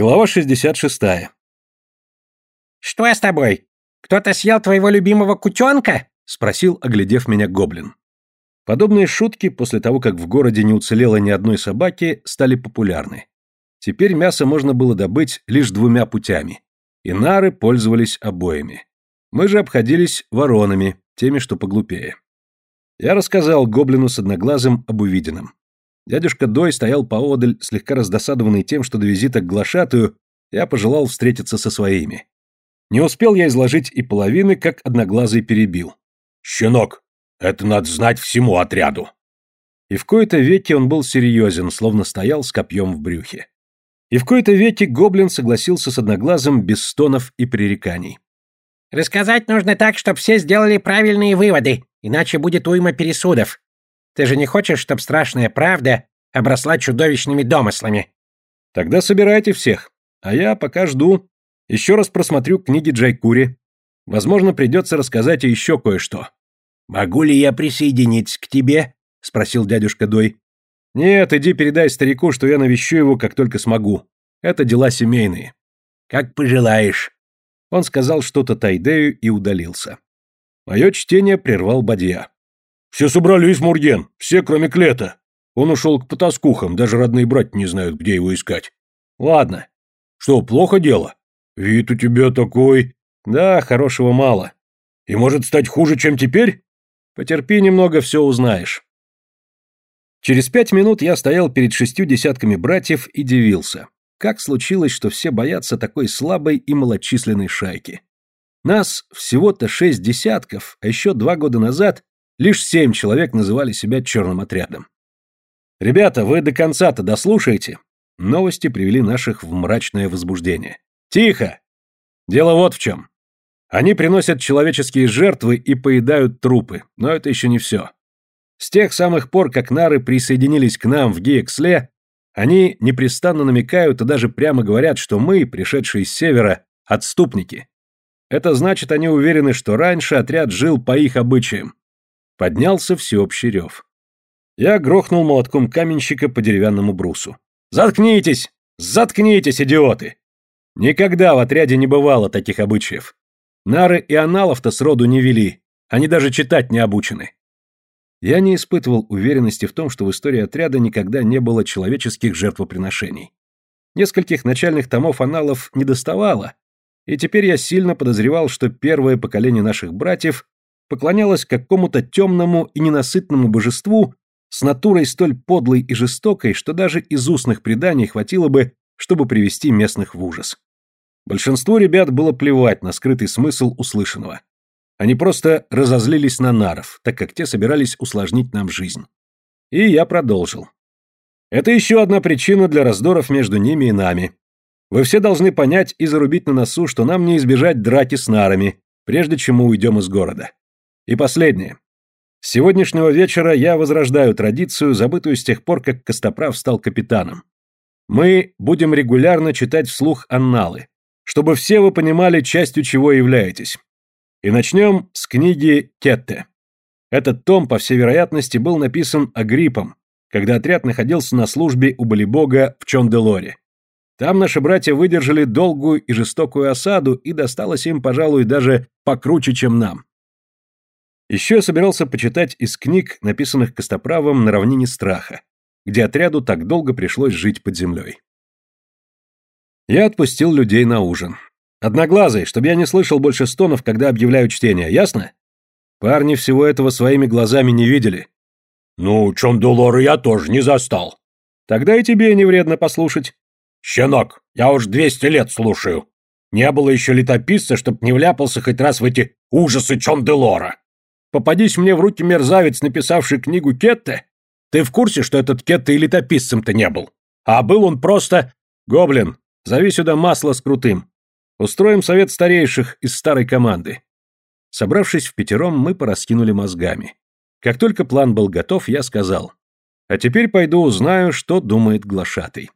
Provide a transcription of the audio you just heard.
Глава 66. «Что с тобой? Кто-то съел твоего любимого кутенка?» — спросил, оглядев меня гоблин. Подобные шутки, после того, как в городе не уцелело ни одной собаки, стали популярны. Теперь мясо можно было добыть лишь двумя путями, и нары пользовались обоими. Мы же обходились воронами, теми, что поглупее. Я рассказал гоблину с одноглазым об увиденном. Дядюшка Дой стоял поодаль, слегка раздосадованный тем, что до визита к глашатую я пожелал встретиться со своими. Не успел я изложить и половины, как одноглазый перебил. «Щенок, это надо знать всему отряду!» И в кои-то веки он был серьезен, словно стоял с копьем в брюхе. И в кои-то веки гоблин согласился с одноглазым без стонов и пререканий. «Рассказать нужно так, чтобы все сделали правильные выводы, иначе будет уйма пересудов. Ты же не хочешь, чтобы страшная правда обросла чудовищными домыслами?» «Тогда собирайте всех, а я пока жду. Еще раз просмотрю книги Джайкури. Возможно, придется рассказать еще кое-что». «Могу ли я присоединиться к тебе?» — спросил дядюшка Дой. «Нет, иди передай старику, что я навещу его, как только смогу. Это дела семейные». «Как пожелаешь». Он сказал что-то Тайдею и удалился. Мое чтение прервал Бадья. «Все собрались, Мурген, все, кроме Клета. Он ушел к потаскухам, даже родные братья не знают, где его искать». «Ладно». «Что, плохо дело? Вид у тебя такой...» «Да, хорошего мало. И может стать хуже, чем теперь?» «Потерпи немного, все узнаешь». Через пять минут я стоял перед шестью десятками братьев и дивился. Как случилось, что все боятся такой слабой и малочисленной шайки? Нас всего-то шесть десятков, а еще два года назад лишь семь человек называли себя черным отрядом. «Ребята, вы до конца-то дослушаете?» Новости привели наших в мрачное возбуждение. «Тихо! Дело вот в чем. Они приносят человеческие жертвы и поедают трупы, но это еще не все. С тех самых пор, как нары присоединились к нам в Гиексле, они непрестанно намекают и даже прямо говорят, что мы, пришедшие с севера, отступники. Это значит, они уверены, что раньше отряд жил по их обычаям. Поднялся всеобщий рев. Я грохнул молотком каменщика по деревянному брусу. «Заткнитесь! Заткнитесь, идиоты!» Никогда в отряде не бывало таких обычаев. Нары и аналов-то сроду не вели, они даже читать не обучены. Я не испытывал уверенности в том, что в истории отряда никогда не было человеческих жертвоприношений. Нескольких начальных томов аналов не доставало, и теперь я сильно подозревал, что первое поколение наших братьев поклонялось какому-то темному и ненасытному божеству с натурой столь подлой и жестокой, что даже из устных преданий хватило бы, чтобы привести местных в ужас. Большинству ребят было плевать на скрытый смысл услышанного. Они просто разозлились на наров, так как те собирались усложнить нам жизнь. И я продолжил. Это еще одна причина для раздоров между ними и нами. Вы все должны понять и зарубить на носу, что нам не избежать драки с нарами, прежде чем мы уйдем из города. И последнее. С сегодняшнего вечера я возрождаю традицию, забытую с тех пор, как Костоправ стал капитаном. Мы будем регулярно читать вслух анналы, чтобы все вы понимали, частью чего являетесь. И начнем с книги Кетте. Этот том, по всей вероятности, был написан Агриппом, когда отряд находился на службе у Болибога в Чонделоре. Там наши братья выдержали долгую и жестокую осаду, и досталось им, пожалуй, даже покруче, чем нам. Еще я собирался почитать из книг, написанных Костоправом на равнине страха, где отряду так долго пришлось жить под землей. Я отпустил людей на ужин. Одноглазый, чтобы я не слышал больше стонов, когда объявляю чтение, ясно? Парни всего этого своими глазами не видели. Ну, Чондулора я тоже не застал. Тогда и тебе не вредно послушать. Щенок, я уж двести лет слушаю. Не было еще летописца, чтоб не вляпался хоть раз в эти ужасы Чонделора. Попадись мне в руки мерзавец, написавший книгу Кетте. Ты в курсе, что этот Кетте и летописцем-то не был? А был он просто... Гоблин, зови сюда масло с крутым. Устроим совет старейших из старой команды. Собравшись в пятером, мы пораскинули мозгами. Как только план был готов, я сказал. А теперь пойду узнаю, что думает глашатый.